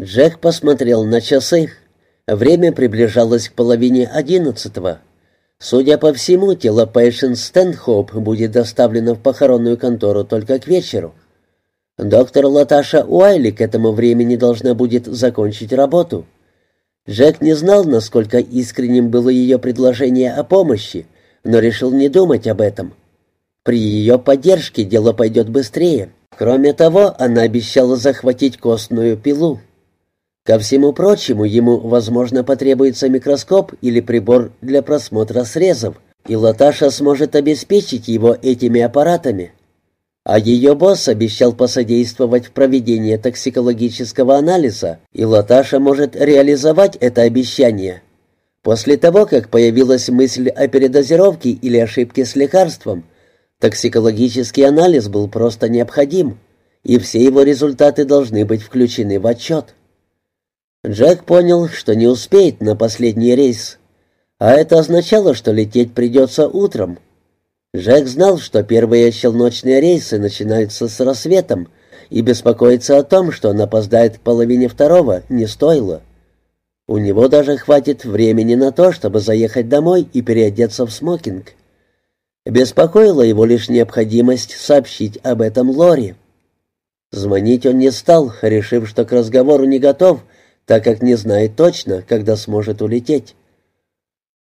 Джек посмотрел на часы. Время приближалось к половине одиннадцатого. Судя по всему, тело Пэйшен Стэнхоуп будет доставлено в похоронную контору только к вечеру. Доктор Латаша Уайли к этому времени должна будет закончить работу. Джек не знал, насколько искренним было ее предложение о помощи, но решил не думать об этом. При ее поддержке дело пойдет быстрее. Кроме того, она обещала захватить костную пилу. Ко всему прочему, ему, возможно, потребуется микроскоп или прибор для просмотра срезов, и Латаша сможет обеспечить его этими аппаратами. А ее босс обещал посодействовать в проведении токсикологического анализа, и Латаша может реализовать это обещание. После того, как появилась мысль о передозировке или ошибке с лекарством, токсикологический анализ был просто необходим, и все его результаты должны быть включены в отчет. Джек понял, что не успеет на последний рейс, а это означало, что лететь придется утром. Джек знал, что первые челночные рейсы начинаются с рассветом, и беспокоиться о том, что он опоздает к половине второго, не стоило. У него даже хватит времени на то, чтобы заехать домой и переодеться в смокинг. Беспокоила его лишь необходимость сообщить об этом Лори. Звонить он не стал, решив, что к разговору не готов, так как не знает точно, когда сможет улететь.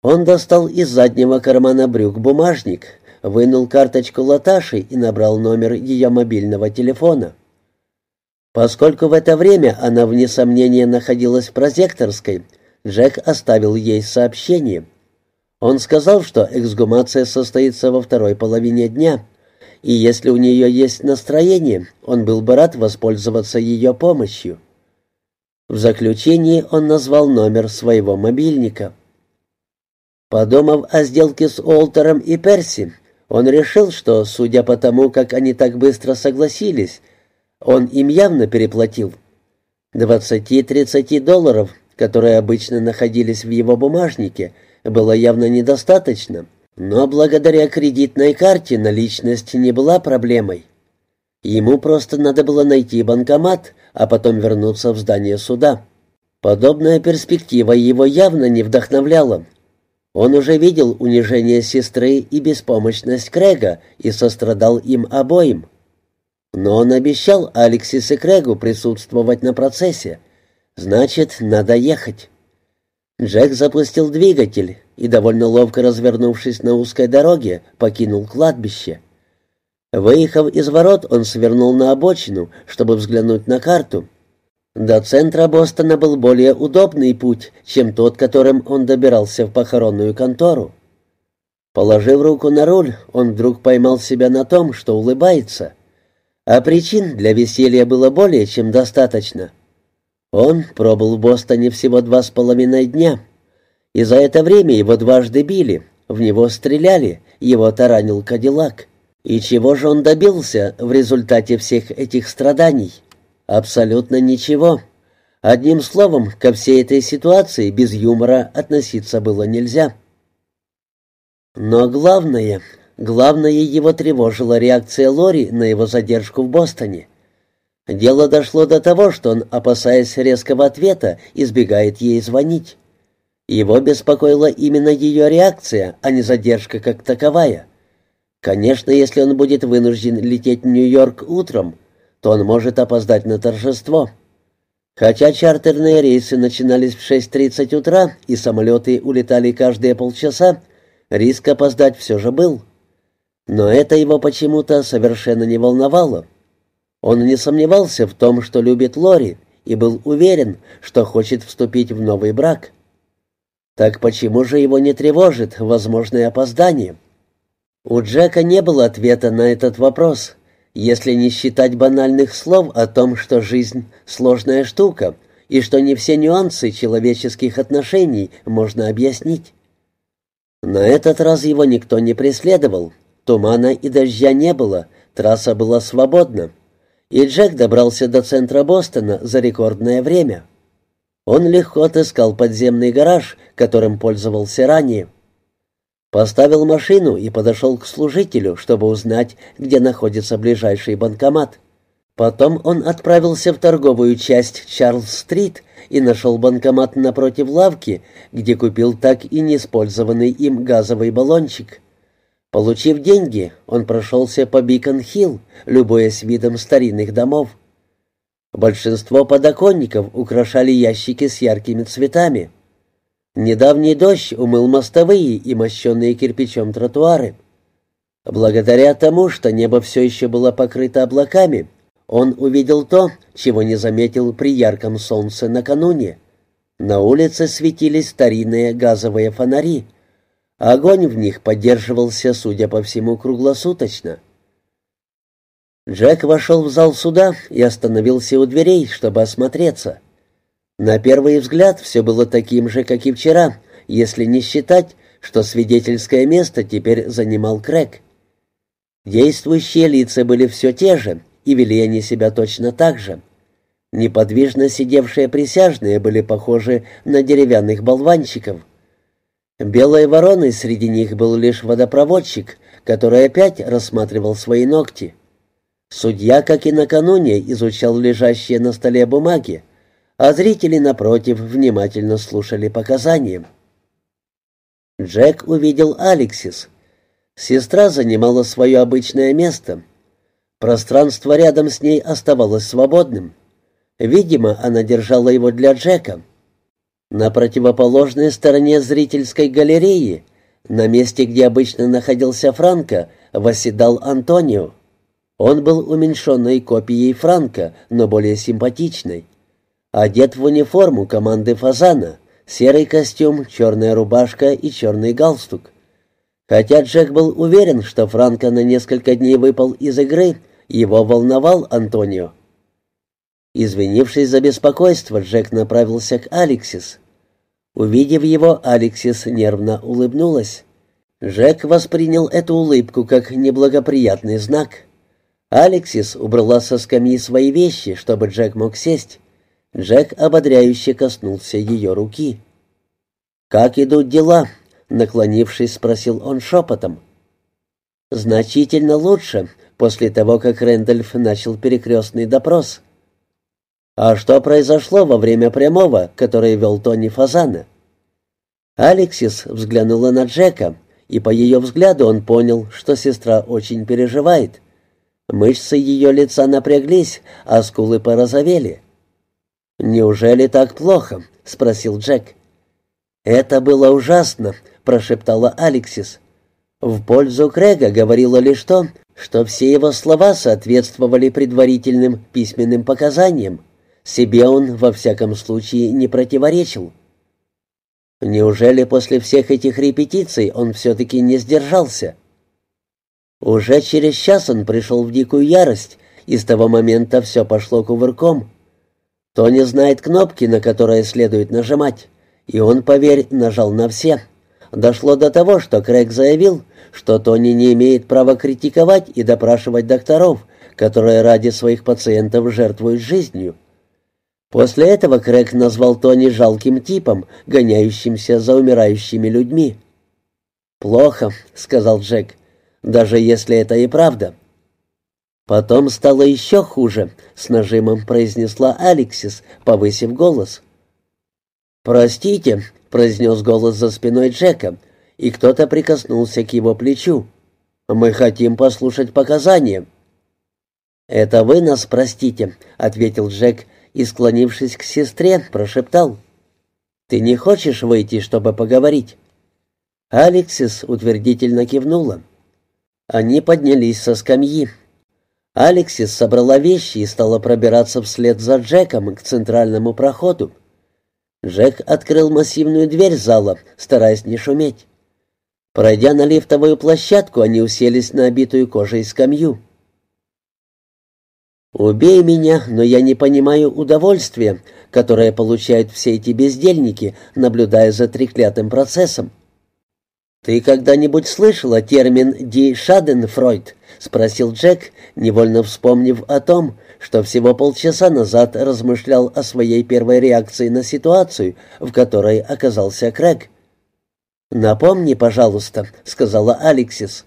Он достал из заднего кармана брюк бумажник, вынул карточку Латаши и набрал номер ее мобильного телефона. Поскольку в это время она, вне сомнения, находилась в прозекторской, Джек оставил ей сообщение. Он сказал, что эксгумация состоится во второй половине дня, и если у нее есть настроение, он был бы рад воспользоваться ее помощью. В заключении он назвал номер своего мобильника. Подумав о сделке с Олтером и Перси, он решил, что, судя по тому, как они так быстро согласились, он им явно переплатил. Двадцати-тридцати долларов, которые обычно находились в его бумажнике, было явно недостаточно, но благодаря кредитной карте наличность не была проблемой. Ему просто надо было найти банкомат, а потом вернуться в здание суда. Подобная перспектива его явно не вдохновляла. Он уже видел унижение сестры и беспомощность Крэга и сострадал им обоим. Но он обещал Алексис и Крэгу присутствовать на процессе. Значит, надо ехать. Джек запустил двигатель и, довольно ловко развернувшись на узкой дороге, покинул кладбище. Выехав из ворот, он свернул на обочину, чтобы взглянуть на карту. До центра Бостона был более удобный путь, чем тот, которым он добирался в похоронную контору. Положив руку на руль, он вдруг поймал себя на том, что улыбается. А причин для веселья было более чем достаточно. Он пробыл в Бостоне всего два с половиной дня, и за это время его дважды били, в него стреляли, его таранил Кадиллак. И чего же он добился в результате всех этих страданий? Абсолютно ничего. Одним словом, ко всей этой ситуации без юмора относиться было нельзя. Но главное, главное его тревожила реакция Лори на его задержку в Бостоне. Дело дошло до того, что он, опасаясь резкого ответа, избегает ей звонить. Его беспокоила именно ее реакция, а не задержка как таковая. Конечно, если он будет вынужден лететь в Нью-Йорк утром, то он может опоздать на торжество. Хотя чартерные рейсы начинались в 6.30 утра и самолеты улетали каждые полчаса, риск опоздать все же был. Но это его почему-то совершенно не волновало. Он не сомневался в том, что любит Лори, и был уверен, что хочет вступить в новый брак. Так почему же его не тревожит возможное опоздание? У Джека не было ответа на этот вопрос, если не считать банальных слов о том, что жизнь — сложная штука, и что не все нюансы человеческих отношений можно объяснить. На этот раз его никто не преследовал, тумана и дождя не было, трасса была свободна, и Джек добрался до центра Бостона за рекордное время. Он легко отыскал подземный гараж, которым пользовался ранее. Поставил машину и подошел к служителю, чтобы узнать, где находится ближайший банкомат. Потом он отправился в торговую часть Чарльз-стрит и нашел банкомат напротив лавки, где купил так и неиспользованный им газовый баллончик. Получив деньги, он прошелся по Бикон-Хилл, любуясь видом старинных домов. Большинство подоконников украшали ящики с яркими цветами. Недавний дождь умыл мостовые и мощенные кирпичом тротуары. Благодаря тому, что небо все еще было покрыто облаками, он увидел то, чего не заметил при ярком солнце накануне. На улице светились старинные газовые фонари. Огонь в них поддерживался, судя по всему, круглосуточно. Джек вошел в зал суда и остановился у дверей, чтобы осмотреться. На первый взгляд все было таким же, как и вчера, если не считать, что свидетельское место теперь занимал Крэг. Действующие лица были все те же, и вели они себя точно так же. Неподвижно сидевшие присяжные были похожи на деревянных болванчиков. Белой вороной среди них был лишь водопроводчик, который опять рассматривал свои ногти. Судья, как и накануне, изучал лежащие на столе бумаги, а зрители, напротив, внимательно слушали показания. Джек увидел Алексис. Сестра занимала свое обычное место, Пространство рядом с ней оставалось свободным. Видимо, она держала его для Джека. На противоположной стороне зрительской галереи, на месте, где обычно находился Франко, восседал Антонио. Он был уменьшенной копией Франка, но более симпатичной. Одет в униформу команды «Фазана», серый костюм, черная рубашка и черный галстук. Хотя Джек был уверен, что Франко на несколько дней выпал из игры, его волновал Антонио. Извинившись за беспокойство, Джек направился к Алексис. Увидев его, Алексис нервно улыбнулась. Джек воспринял эту улыбку как неблагоприятный знак. Алексис убрала со скамьи свои вещи, чтобы Джек мог сесть. Джек ободряюще коснулся ее руки. «Как идут дела?» — наклонившись, спросил он шепотом. «Значительно лучше», после того, как Рэндольф начал перекрестный допрос. А что произошло во время прямого, который вел Тони Фазана? Алексис взглянула на Джека, и по ее взгляду он понял, что сестра очень переживает. Мышцы ее лица напряглись, а скулы порозовели. «Неужели так плохо?» — спросил Джек. «Это было ужасно», — прошептала Алексис. В пользу Крэга говорило лишь то, что все его слова соответствовали предварительным письменным показаниям. Себе он, во всяком случае, не противоречил. Неужели после всех этих репетиций он все-таки не сдержался? Уже через час он пришел в дикую ярость, и с того момента все пошло кувырком. Тони знает кнопки, на которые следует нажимать, и он, поверь, нажал на все. Дошло до того, что Крэг заявил, что Тони не имеет права критиковать и допрашивать докторов, которые ради своих пациентов жертвуют жизнью. После этого Крэг назвал Тони жалким типом, гоняющимся за умирающими людьми. «Плохо», — сказал Джек, — «даже если это и правда». Потом стало еще хуже, — с нажимом произнесла Алексис, повысив голос. «Простите», — произнес голос за спиной Джека, и кто-то прикоснулся к его плечу. «Мы хотим послушать показания». «Это вы нас простите», — ответил Джек и, склонившись к сестре, прошептал. «Ты не хочешь выйти, чтобы поговорить?» Алексис утвердительно кивнула. Они поднялись со скамьи. Алексис собрала вещи и стала пробираться вслед за Джеком к центральному проходу. Джек открыл массивную дверь зала, стараясь не шуметь. Пройдя на лифтовую площадку, они уселись на обитую кожей скамью. «Убей меня, но я не понимаю удовольствия, которое получают все эти бездельники, наблюдая за треклятым процессом». «Ты когда-нибудь слышала термин «ди Шаденфройд»?» — спросил Джек, невольно вспомнив о том, что всего полчаса назад размышлял о своей первой реакции на ситуацию, в которой оказался Крэг. «Напомни, пожалуйста», — сказала Алексис.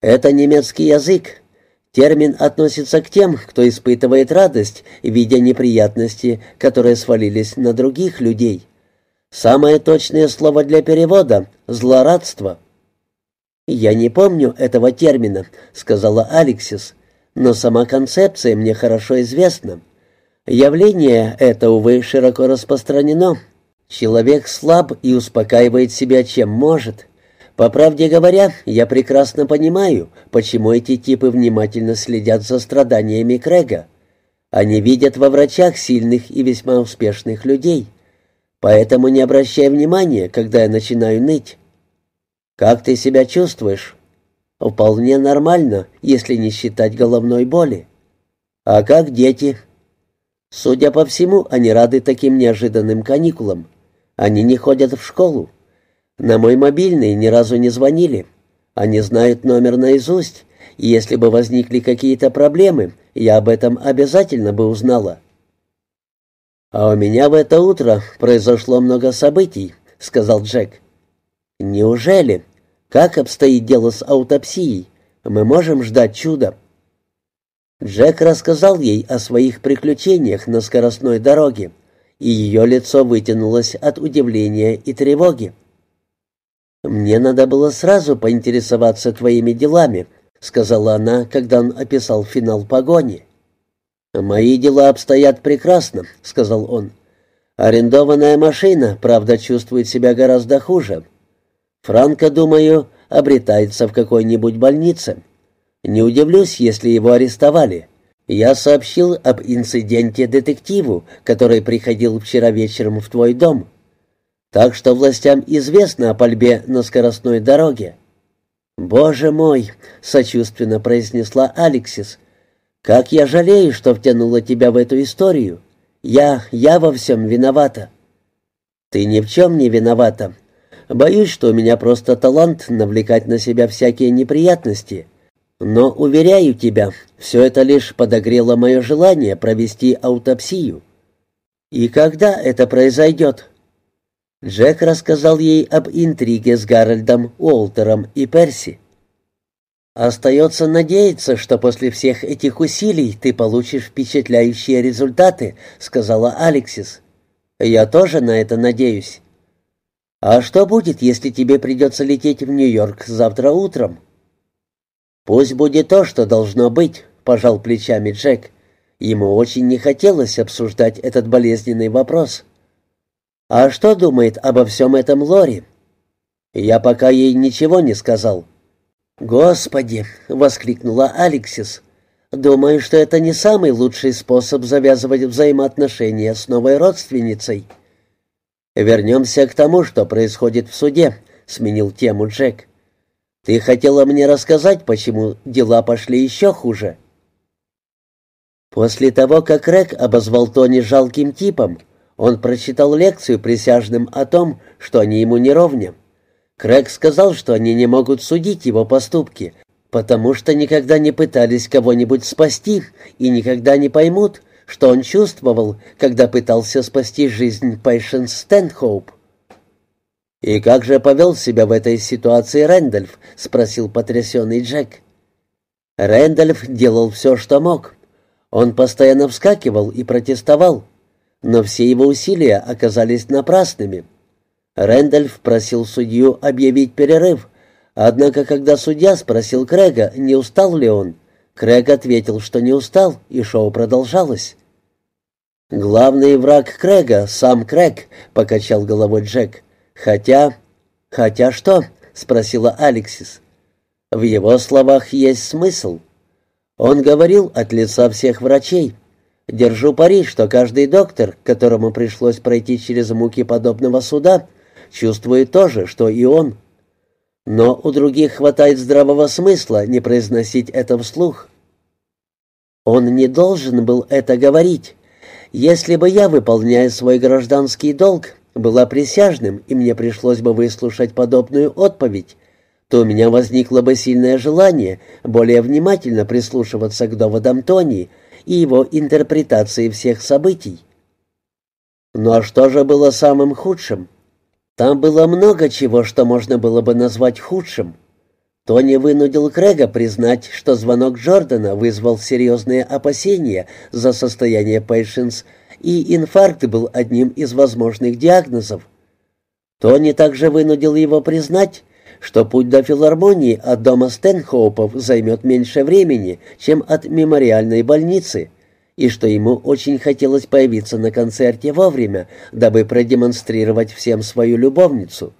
«Это немецкий язык. Термин относится к тем, кто испытывает радость, видя неприятности, которые свалились на других людей. Самое точное слово для перевода — злорадство. «Я не помню этого термина», — сказала Алексис, «но сама концепция мне хорошо известна. Явление это, увы, широко распространено. Человек слаб и успокаивает себя чем может». По правде говоря, я прекрасно понимаю, почему эти типы внимательно следят за страданиями Крэга. Они видят во врачах сильных и весьма успешных людей. Поэтому не обращай внимания, когда я начинаю ныть. Как ты себя чувствуешь? Вполне нормально, если не считать головной боли. А как дети? Судя по всему, они рады таким неожиданным каникулам. Они не ходят в школу. На мой мобильный ни разу не звонили. Они знают номер наизусть, и если бы возникли какие-то проблемы, я об этом обязательно бы узнала. «А у меня в это утро произошло много событий», — сказал Джек. «Неужели? Как обстоит дело с аутопсией? Мы можем ждать чуда?» Джек рассказал ей о своих приключениях на скоростной дороге, и ее лицо вытянулось от удивления и тревоги. «Мне надо было сразу поинтересоваться твоими делами», — сказала она, когда он описал финал погони. «Мои дела обстоят прекрасно», — сказал он. «Арендованная машина, правда, чувствует себя гораздо хуже. Франко, думаю, обретается в какой-нибудь больнице. Не удивлюсь, если его арестовали. Я сообщил об инциденте детективу, который приходил вчера вечером в твой дом. Так что властям известно о пальбе на скоростной дороге. «Боже мой!» — сочувственно произнесла Алексис. «Как я жалею, что втянула тебя в эту историю. Я, я во всем виновата». «Ты ни в чем не виновата. Боюсь, что у меня просто талант навлекать на себя всякие неприятности. Но, уверяю тебя, все это лишь подогрело мое желание провести аутопсию». «И когда это произойдет?» Джек рассказал ей об интриге с Гарольдом, Уолтером и Перси. «Остается надеяться, что после всех этих усилий ты получишь впечатляющие результаты», — сказала Алексис. «Я тоже на это надеюсь». «А что будет, если тебе придется лететь в Нью-Йорк завтра утром?» «Пусть будет то, что должно быть», — пожал плечами Джек. Ему очень не хотелось обсуждать этот болезненный вопрос. «А что думает обо всем этом Лори?» «Я пока ей ничего не сказал». «Господи!» — воскликнула Алексис. «Думаю, что это не самый лучший способ завязывать взаимоотношения с новой родственницей». «Вернемся к тому, что происходит в суде», — сменил тему Джек. «Ты хотела мне рассказать, почему дела пошли еще хуже?» После того, как Рэг обозвал Тони жалким типом, он прочитал лекцию присяжным о том, что они ему не ровня. Крэг сказал, что они не могут судить его поступки, потому что никогда не пытались кого-нибудь спасти и никогда не поймут, что он чувствовал, когда пытался спасти жизнь Пэйшен Стэнхоуп. «И как же повел себя в этой ситуации Рэндольф?» — спросил потрясенный Джек. Рэндольф делал все, что мог. Он постоянно вскакивал и протестовал, но все его усилия оказались напрасными. Рэндальф просил судью объявить перерыв, однако когда судья спросил Крэга, не устал ли он, Крэг ответил, что не устал, и шоу продолжалось. «Главный враг Крэга — сам Крэг», — покачал головой Джек. «Хотя...» «Хотя что?» — спросила Алексис. «В его словах есть смысл. Он говорил от лица всех врачей, Держу пари, что каждый доктор, которому пришлось пройти через муки подобного суда, чувствует то же, что и он. Но у других хватает здравого смысла не произносить это вслух. Он не должен был это говорить. Если бы я, выполняя свой гражданский долг, была присяжным, и мне пришлось бы выслушать подобную отповедь, то у меня возникло бы сильное желание более внимательно прислушиваться к доводам Тони, и его интерпретации всех событий. Ну а что же было самым худшим? Там было много чего, что можно было бы назвать худшим. Тони вынудил Крэга признать, что звонок Джордана вызвал серьезные опасения за состояние Пейшенс, и инфаркт был одним из возможных диагнозов. Тони также вынудил его признать, что путь до филармонии от дома Стэнхоупов займет меньше времени, чем от мемориальной больницы, и что ему очень хотелось появиться на концерте вовремя, дабы продемонстрировать всем свою любовницу.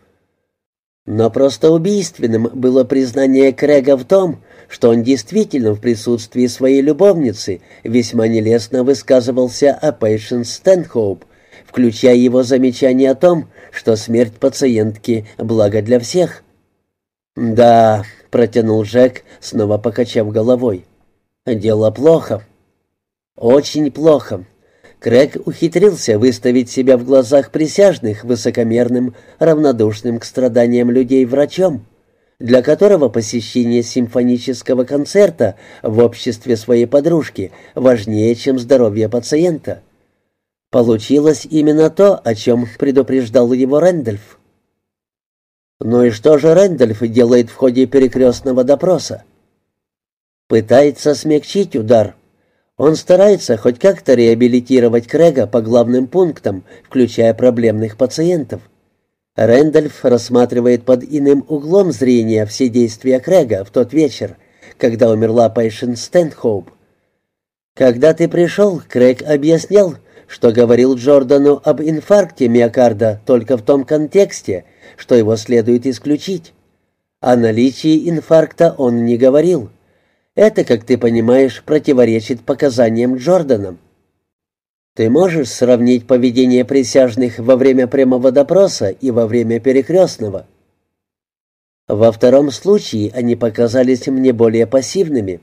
Но просто убийственным было признание Крэга в том, что он действительно в присутствии своей любовницы весьма нелестно высказывался о Пейшенс Стэнхоуп, включая его замечание о том, что смерть пациентки — благо для всех. «Да», — протянул Джек, снова покачав головой, — «дело плохо». «Очень плохо. Крэг ухитрился выставить себя в глазах присяжных высокомерным, равнодушным к страданиям людей врачом, для которого посещение симфонического концерта в обществе своей подружки важнее, чем здоровье пациента. Получилось именно то, о чем предупреждал его Рэндольф. Ну и что же Рэндольф делает в ходе перекрестного допроса? Пытается смягчить удар, он старается хоть как-то реабилитировать Крэга по главным пунктам, включая проблемных пациентов. Рэндольф рассматривает под иным углом зрения все действия Крэга в тот вечер, когда умерла Пейшен Стэнхоуп. Когда ты пришел, Крэг объяснял, что говорил Джордану об инфаркте миокарда только в том контексте, что его следует исключить. О наличии инфаркта он не говорил. Это, как ты понимаешь, противоречит показаниям Джордана. Ты можешь сравнить поведение присяжных во время прямого допроса и во время перекрестного? Во втором случае они показались мне более пассивными,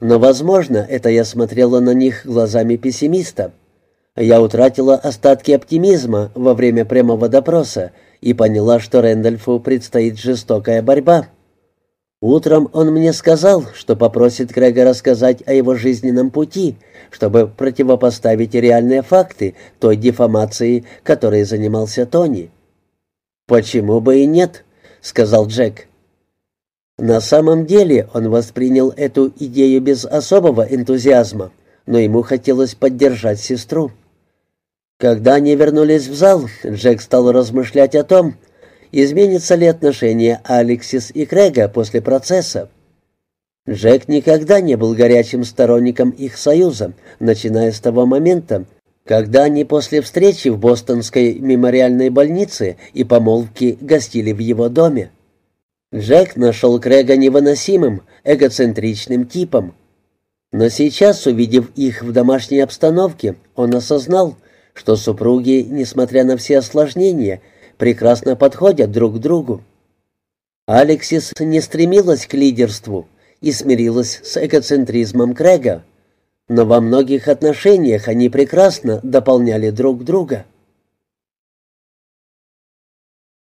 но, возможно, это я смотрела на них глазами пессимиста. Я утратила остатки оптимизма во время прямого допроса и поняла, что Рэндольфу предстоит жестокая борьба. Утром он мне сказал, что попросит Крэга рассказать о его жизненном пути, чтобы противопоставить реальные факты той дефамации, которой занимался Тони. «Почему бы и нет?» — сказал Джек. На самом деле он воспринял эту идею без особого энтузиазма, но ему хотелось поддержать сестру. Когда они вернулись в зал, Джек стал размышлять о том, изменится ли отношение Алексис и Крэга после процесса. Джек никогда не был горячим сторонником их союза, начиная с того момента, когда они после встречи в бостонской мемориальной больнице и помолвки гостили в его доме. Джек нашел Крэга невыносимым, эгоцентричным типом. Но сейчас, увидев их в домашней обстановке, он осознал, что супруги, несмотря на все осложнения, прекрасно подходят друг к другу. Алексис не стремилась к лидерству и смирилась с эгоцентризмом Крэга, но во многих отношениях они прекрасно дополняли друг друга.